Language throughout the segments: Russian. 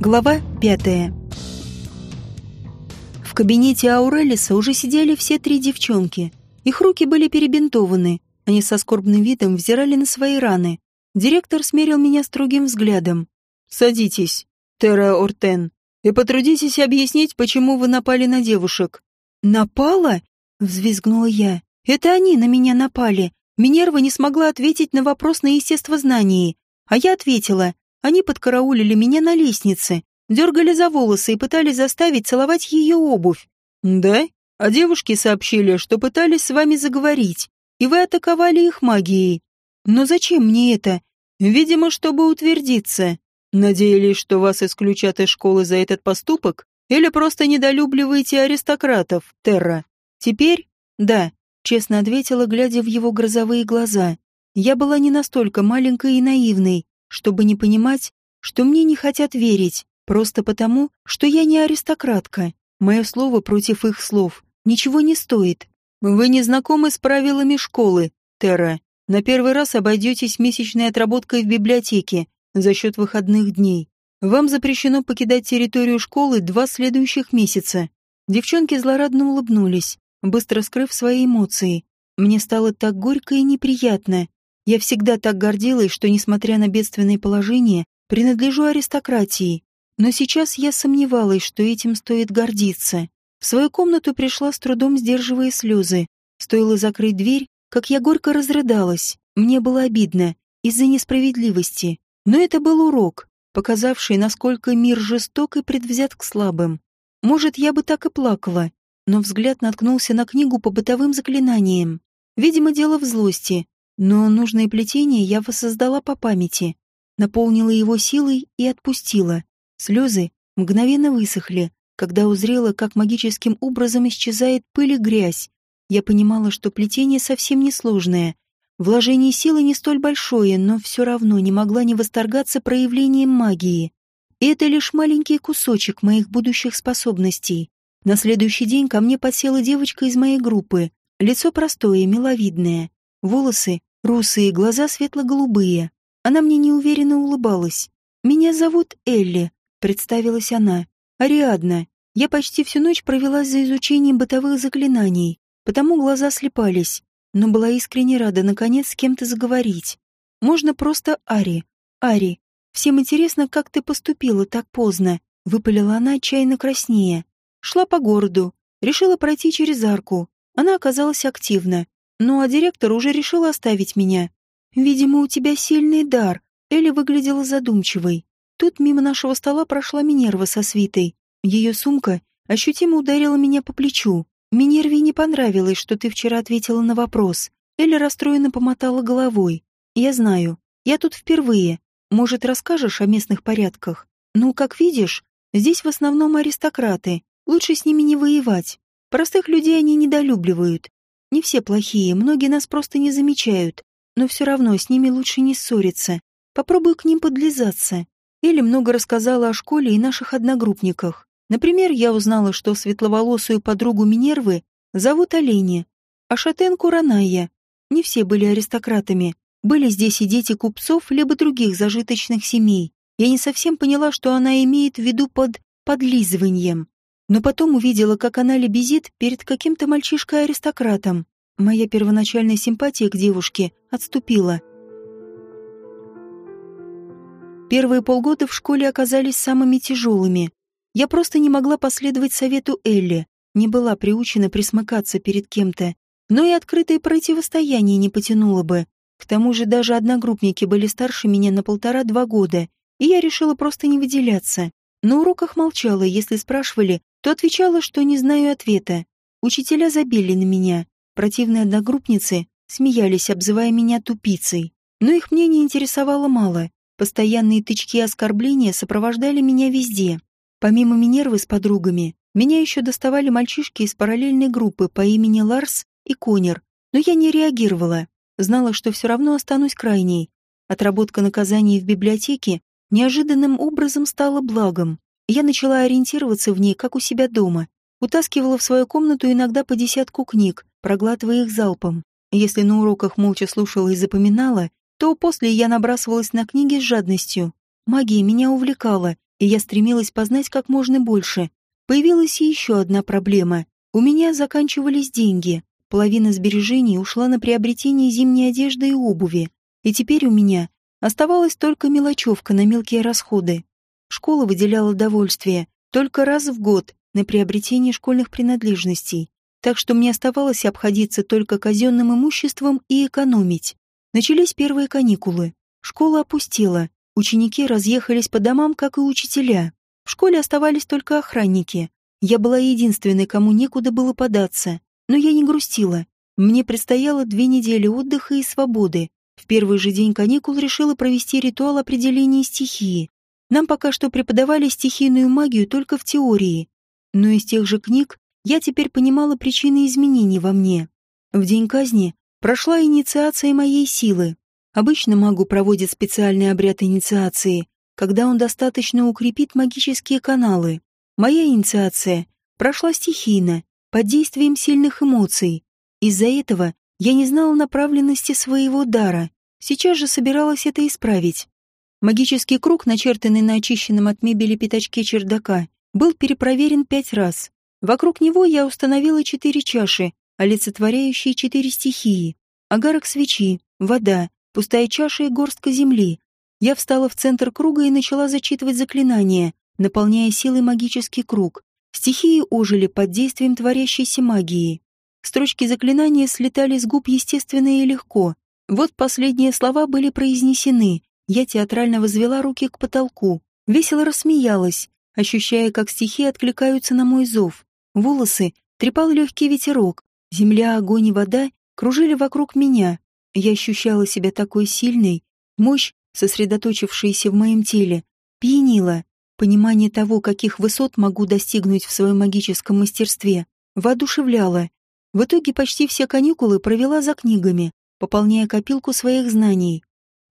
Глава пятая. В кабинете Аурелиса уже сидели все три девчонки. Их руки были перебинтованы. Они со скорбным видом взирали на свои раны. Директор смерил меня строгим взглядом. «Садитесь, Терра Ортен, и потрудитесь объяснить, почему вы напали на девушек». «Напала?» — взвизгнула я. «Это они на меня напали. Минерва не смогла ответить на вопрос на естествознании. А я ответила. Они подкараулили меня на лестнице, дергали за волосы и пытались заставить целовать ее обувь. Да? А девушки сообщили, что пытались с вами заговорить, и вы атаковали их магией. Но зачем мне это? Видимо, чтобы утвердиться. Надеялись, что вас исключат из школы за этот поступок? Или просто недолюбливаете аристократов, Терра? Теперь? Да, честно ответила, глядя в его грозовые глаза. Я была не настолько маленькой и наивной, чтобы не понимать, что мне не хотят верить, просто потому, что я не аристократка. Мое слово против их слов ничего не стоит. Вы не знакомы с правилами школы, Терра. На первый раз обойдетесь месячной отработкой в библиотеке за счет выходных дней. Вам запрещено покидать территорию школы два следующих месяца. Девчонки злорадно улыбнулись, быстро скрыв свои эмоции. Мне стало так горько и неприятно, я всегда так гордилась, что, несмотря на бедственное положение, принадлежу аристократии. Но сейчас я сомневалась, что этим стоит гордиться. В свою комнату пришла с трудом сдерживая слезы. Стоило закрыть дверь, как я горько разрыдалась. Мне было обидно из-за несправедливости. Но это был урок, показавший, насколько мир жесток и предвзят к слабым. Может, я бы так и плакала, но взгляд наткнулся на книгу по бытовым заклинаниям. Видимо, дело в злости, но нужное плетение я воссоздала по памяти, наполнила его силой и отпустила. Слезы мгновенно высохли, когда узрела, как магическим образом исчезает пыль и грязь. Я понимала, что плетение совсем не сложное. Вложение силы не столь большое, но все равно не могла не восторгаться проявлением магии. И это лишь маленький кусочек моих будущих способностей. На следующий день ко мне подсела девочка из моей группы. Лицо простое, миловидное. Волосы Русые глаза светло-голубые. Она мне неуверенно улыбалась. «Меня зовут Элли», — представилась она. «Ариадна. Я почти всю ночь провела за изучением бытовых заклинаний, потому глаза слепались, но была искренне рада наконец с кем-то заговорить. Можно просто Ари. Ари. Всем интересно, как ты поступила так поздно», — выпалила она отчаянно краснее. Шла по городу, решила пройти через арку. Она оказалась активна, ну а директор уже решил оставить меня. Видимо, у тебя сильный дар. Элли выглядела задумчивой. Тут мимо нашего стола прошла Минерва со свитой. Ее сумка ощутимо ударила меня по плечу. Минерве не понравилось, что ты вчера ответила на вопрос. Элли расстроенно помотала головой. Я знаю. Я тут впервые. Может, расскажешь о местных порядках? Ну, как видишь, здесь в основном аристократы. Лучше с ними не воевать. Простых людей они недолюбливают. Не все плохие, многие нас просто не замечают, но все равно с ними лучше не ссориться. Попробую к ним подлизаться. Или много рассказала о школе и наших одногруппниках. Например, я узнала, что светловолосую подругу Минервы зовут Оленя, а шатенку Раная. Не все были аристократами. Были здесь и дети купцов, либо других зажиточных семей. Я не совсем поняла, что она имеет в виду под подлизыванием но потом увидела, как она лебезит перед каким-то мальчишкой-аристократом. Моя первоначальная симпатия к девушке отступила. Первые полгода в школе оказались самыми тяжелыми. Я просто не могла последовать совету Элли, не была приучена присмыкаться перед кем-то, но и открытое противостояние не потянуло бы. К тому же даже одногруппники были старше меня на полтора-два года, и я решила просто не выделяться. На уроках молчала, если спрашивали, то отвечала, что не знаю ответа. Учителя забили на меня. Противные одногруппницы смеялись, обзывая меня тупицей. Но их мнение интересовало мало. Постоянные тычки и оскорбления сопровождали меня везде. Помимо Минервы с подругами, меня еще доставали мальчишки из параллельной группы по имени Ларс и Конер, но я не реагировала. Знала, что все равно останусь крайней. Отработка наказаний в библиотеке неожиданным образом стала благом. Я начала ориентироваться в ней, как у себя дома. Утаскивала в свою комнату иногда по десятку книг, проглатывая их залпом. Если на уроках молча слушала и запоминала, то после я набрасывалась на книги с жадностью. Магия меня увлекала, и я стремилась познать как можно больше. Появилась и еще одна проблема. У меня заканчивались деньги. Половина сбережений ушла на приобретение зимней одежды и обуви. И теперь у меня оставалась только мелочевка на мелкие расходы. Школа выделяла довольствие только раз в год на приобретение школьных принадлежностей, так что мне оставалось обходиться только казенным имуществом и экономить. Начались первые каникулы. Школа опустела, ученики разъехались по домам, как и учителя. В школе оставались только охранники. Я была единственной, кому некуда было податься. Но я не грустила. Мне предстояло две недели отдыха и свободы. В первый же день каникул решила провести ритуал определения стихии. Нам пока что преподавали стихийную магию только в теории. Но из тех же книг я теперь понимала причины изменений во мне. В день казни прошла инициация моей силы. Обычно магу проводит специальный обряд инициации, когда он достаточно укрепит магические каналы. Моя инициация прошла стихийно, под действием сильных эмоций. Из-за этого я не знала направленности своего дара. Сейчас же собиралась это исправить. Магический круг, начертанный на очищенном от мебели пятачке чердака, был перепроверен пять раз. Вокруг него я установила четыре чаши, олицетворяющие четыре стихии. Агарок свечи, вода, пустая чаша и горстка земли. Я встала в центр круга и начала зачитывать заклинания, наполняя силой магический круг. Стихии ожили под действием творящейся магии. Строчки заклинания слетали с губ естественно и легко. Вот последние слова были произнесены. Я театрально возвела руки к потолку, весело рассмеялась, ощущая, как стихи откликаются на мой зов. Волосы трепал легкий ветерок, земля, огонь и вода кружили вокруг меня. Я ощущала себя такой сильной, мощь, сосредоточившаяся в моем теле, пьянила. Понимание того, каких высот могу достигнуть в своем магическом мастерстве, воодушевляло. В итоге почти все каникулы провела за книгами, пополняя копилку своих знаний.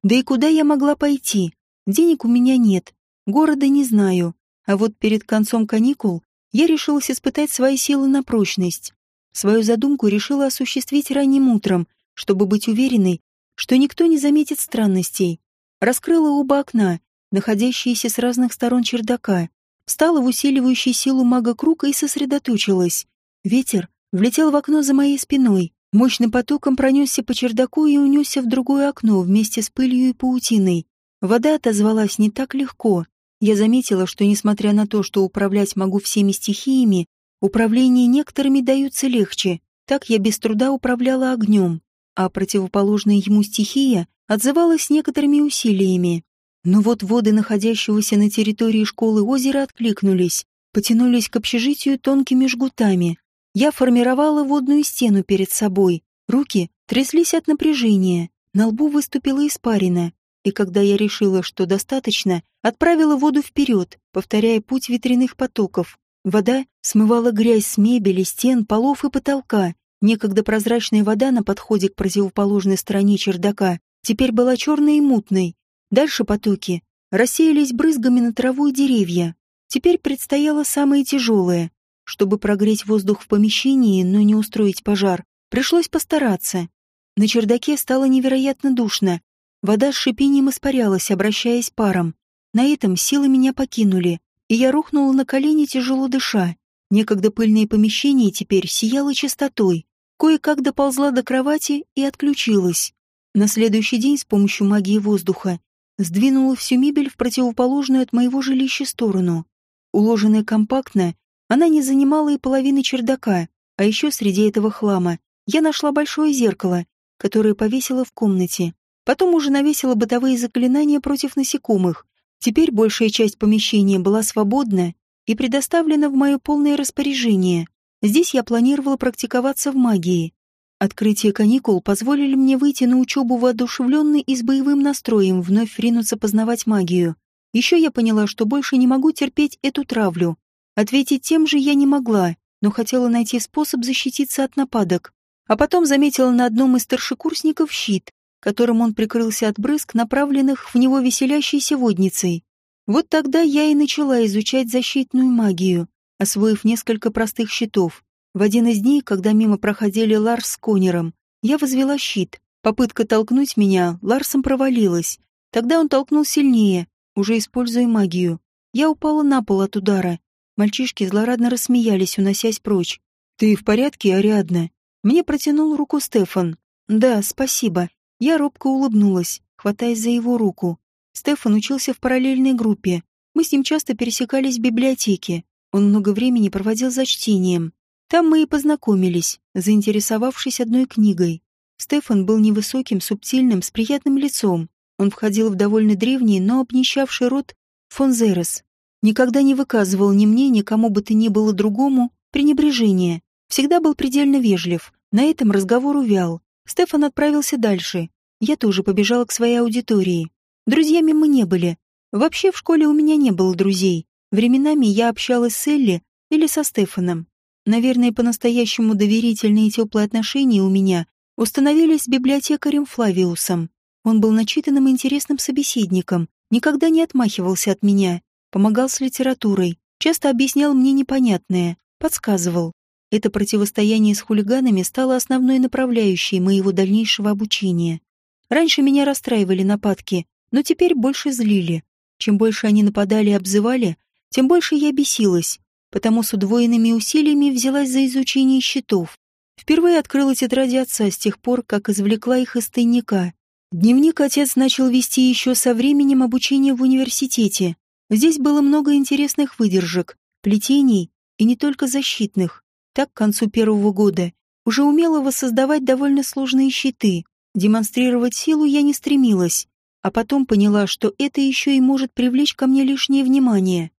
Да и куда я могла пойти? Денег у меня нет, города не знаю. А вот перед концом каникул я решилась испытать свои силы на прочность. Свою задумку решила осуществить ранним утром, чтобы быть уверенной, что никто не заметит странностей. Раскрыла оба окна, находящиеся с разных сторон чердака, встала в усиливающий силу мага круга и сосредоточилась. Ветер влетел в окно за моей спиной, мощным потоком пронесся по чердаку и унесся в другое окно вместе с пылью и паутиной. Вода отозвалась не так легко. Я заметила, что, несмотря на то, что управлять могу всеми стихиями, управление некоторыми даются легче. Так я без труда управляла огнем, а противоположная ему стихия отзывалась некоторыми усилиями. Но вот воды находящегося на территории школы озера откликнулись, потянулись к общежитию тонкими жгутами. Я формировала водную стену перед собой. Руки тряслись от напряжения, на лбу выступила испарина. И когда я решила, что достаточно, отправила воду вперед, повторяя путь ветряных потоков. Вода смывала грязь с мебели, стен, полов и потолка. Некогда прозрачная вода на подходе к противоположной стороне чердака теперь была черной и мутной, Дальше потоки рассеялись брызгами на траву и деревья. Теперь предстояло самое тяжелое. Чтобы прогреть воздух в помещении, но не устроить пожар, пришлось постараться. На чердаке стало невероятно душно. Вода с шипением испарялась, обращаясь паром. На этом силы меня покинули, и я рухнула на колени, тяжело дыша. Некогда пыльное помещение теперь сияло чистотой. Кое-как доползла до кровати и отключилась. На следующий день с помощью магии воздуха сдвинула всю мебель в противоположную от моего жилища сторону. Уложенная компактно, она не занимала и половины чердака, а еще среди этого хлама я нашла большое зеркало, которое повесила в комнате. Потом уже навесила бытовые заклинания против насекомых. Теперь большая часть помещения была свободна и предоставлена в мое полное распоряжение. Здесь я планировала практиковаться в магии. Открытие каникул позволили мне выйти на учебу воодушевленной и с боевым настроем вновь ринуться познавать магию. Еще я поняла, что больше не могу терпеть эту травлю. Ответить тем же я не могла, но хотела найти способ защититься от нападок. А потом заметила на одном из старшекурсников щит, которым он прикрылся от брызг, направленных в него веселящейся водницей. Вот тогда я и начала изучать защитную магию, освоив несколько простых щитов. В один из дней, когда мимо проходили Ларс с Конером, я возвела щит. Попытка толкнуть меня Ларсом провалилась. Тогда он толкнул сильнее, уже используя магию. Я упала на пол от удара. Мальчишки злорадно рассмеялись, уносясь прочь. «Ты в порядке, Ариадна?» Мне протянул руку Стефан. «Да, спасибо». Я робко улыбнулась, хватаясь за его руку. Стефан учился в параллельной группе. Мы с ним часто пересекались в библиотеке. Он много времени проводил за чтением. Там мы и познакомились, заинтересовавшись одной книгой. Стефан был невысоким, субтильным, с приятным лицом. Он входил в довольно древний, но обнищавший род Фонзерес. Никогда не выказывал ни мне, ни кому бы то ни было другому пренебрежения. Всегда был предельно вежлив. На этом разговор увял. Стефан отправился дальше. Я тоже побежала к своей аудитории. Друзьями мы не были. Вообще в школе у меня не было друзей. Временами я общалась с Элли или со Стефаном. Наверное, по-настоящему доверительные и теплые отношения у меня установились с библиотекарем Флавиусом. Он был начитанным и интересным собеседником, никогда не отмахивался от меня, помогал с литературой, часто объяснял мне непонятное, подсказывал. Это противостояние с хулиганами стало основной направляющей моего дальнейшего обучения. Раньше меня расстраивали нападки, но теперь больше злили. Чем больше они нападали и обзывали, тем больше я бесилась, потому с удвоенными усилиями взялась за изучение счетов. Впервые открыла тетради отца с тех пор, как извлекла их из тайника. Дневник отец начал вести еще со временем обучения в университете. Здесь было много интересных выдержек, плетений и не только защитных. Так, к концу первого года уже умела воссоздавать довольно сложные щиты. Демонстрировать силу я не стремилась, а потом поняла, что это еще и может привлечь ко мне лишнее внимание.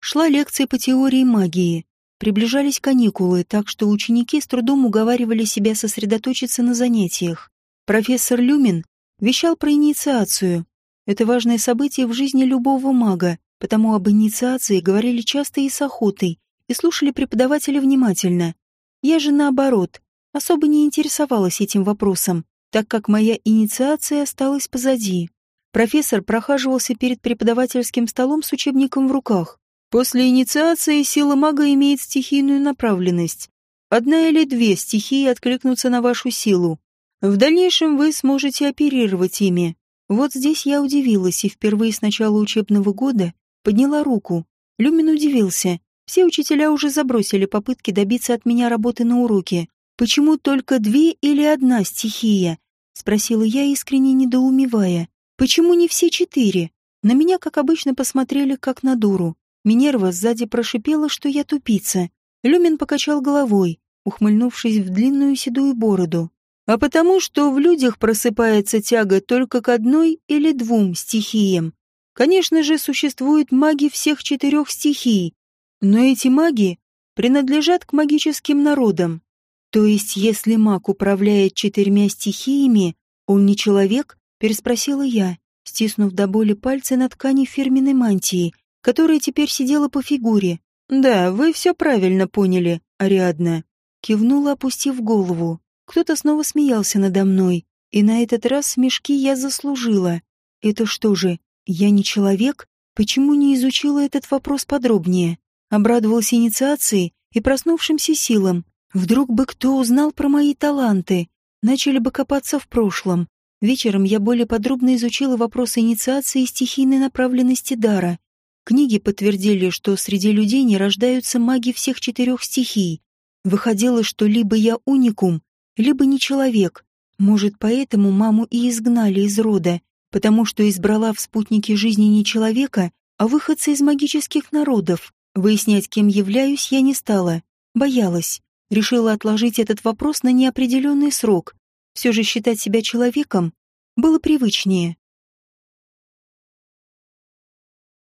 Шла лекция по теории магии. Приближались каникулы, так что ученики с трудом уговаривали себя сосредоточиться на занятиях. Профессор Люмин вещал про инициацию. Это важное событие в жизни любого мага, потому об инициации говорили часто и с охотой, и слушали преподавателя внимательно. Я же, наоборот, особо не интересовалась этим вопросом, так как моя инициация осталась позади. Профессор прохаживался перед преподавательским столом с учебником в руках. После инициации сила мага имеет стихийную направленность. Одна или две стихии откликнутся на вашу силу. В дальнейшем вы сможете оперировать ими. Вот здесь я удивилась и впервые с начала учебного года подняла руку. Люмин удивился. Все учителя уже забросили попытки добиться от меня работы на уроке. Почему только две или одна стихия? Спросила я, искренне недоумевая. Почему не все четыре? На меня, как обычно, посмотрели как на дуру. Минерва сзади прошипела, что я тупица. Люмин покачал головой, ухмыльнувшись в длинную седую бороду. А потому, что в людях просыпается тяга только к одной или двум стихиям. Конечно же, существуют маги всех четырех стихий, но эти маги принадлежат к магическим народам. То есть, если маг управляет четырьмя стихиями, он не человек? Переспросила я, стиснув до боли пальцы на ткани фирменной мантии, которая теперь сидела по фигуре. «Да, вы все правильно поняли, Ариадна», — кивнула, опустив голову. Кто-то снова смеялся надо мной, и на этот раз смешки я заслужила. Это что же, я не человек? Почему не изучила этот вопрос подробнее? Обрадовалась инициации и проснувшимся силам. Вдруг бы кто узнал про мои таланты, начали бы копаться в прошлом. Вечером я более подробно изучила вопросы инициации и стихийной направленности дара. Книги подтвердили, что среди людей не рождаются маги всех четырех стихий. Выходило, что либо я уникум, либо не человек. Может, поэтому маму и изгнали из рода, потому что избрала в спутнике жизни не человека, а выходца из магических народов. Выяснять, кем являюсь, я не стала. Боялась. Решила отложить этот вопрос на неопределенный срок. Все же считать себя человеком было привычнее.